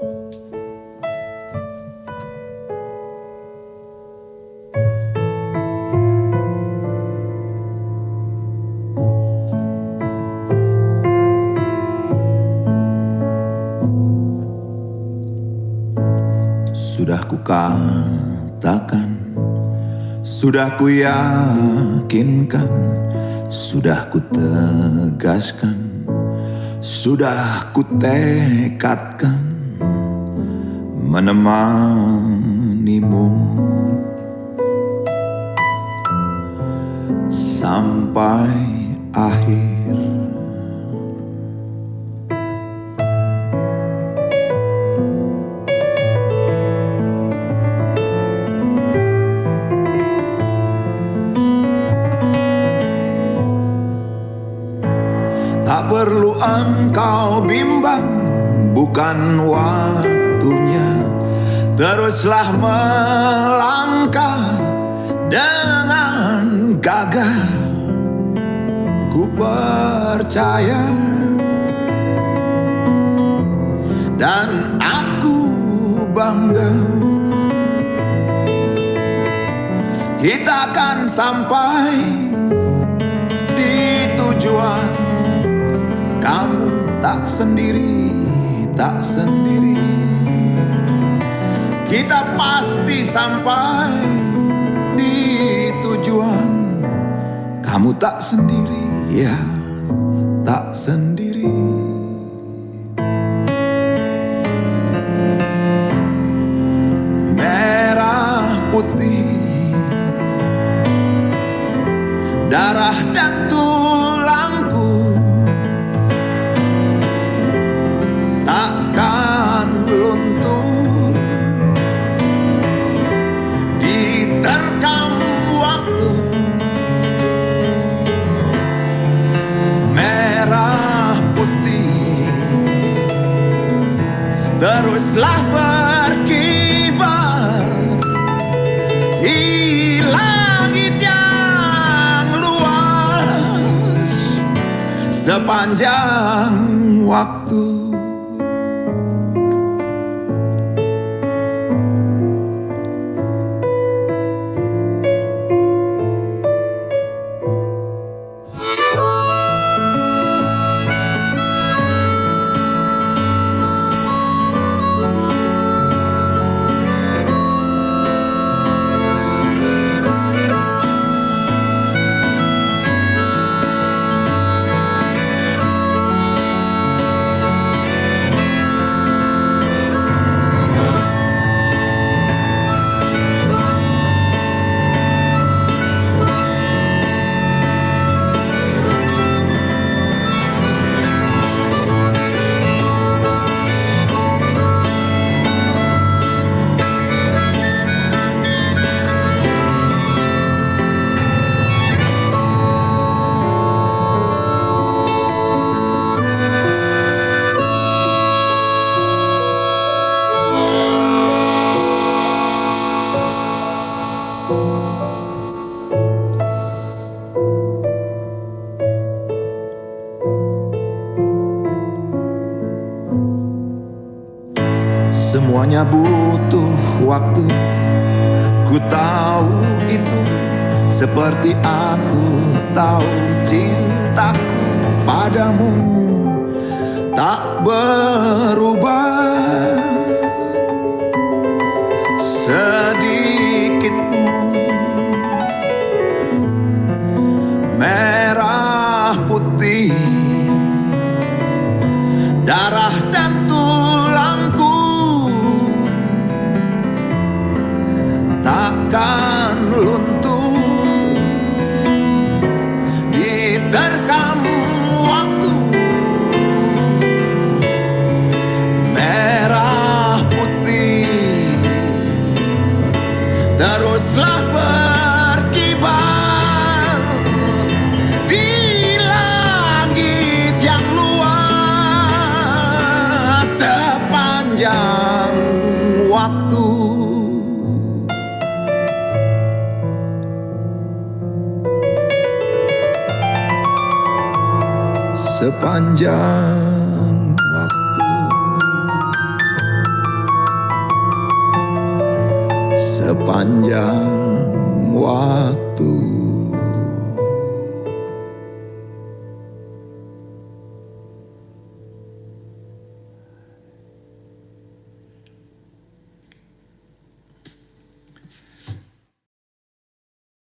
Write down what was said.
Sudah ku katakan Sudah ku yakinkan Sudah ku tegaskan Sudah ku tekadkan Menemanimu. Sampai akhir. Tak perlu engkau bimbang Bukan waktunya Teruslah melangkah Dengan gagah. Ku percaya Dan aku bangga. Kita akan sampai di tujuan. Kamu tak sendiri, tak sendiri. Kita pasti sampai di tujuan. Kamu tak sendiri, ya, tak sendiri. Merah putih, darah dan tulangku. Teruslah berkibar di langit yang luas. Sepanjang waktu Semuanya butuh waktu. Ku tahu itu Seperti aku tahu cintaku padamu Tak berubah. Sedikit pun Merah putih Darah teruslah berkibar di langit yang luas sepanjang waktu. Sepanjang sepanjang waktu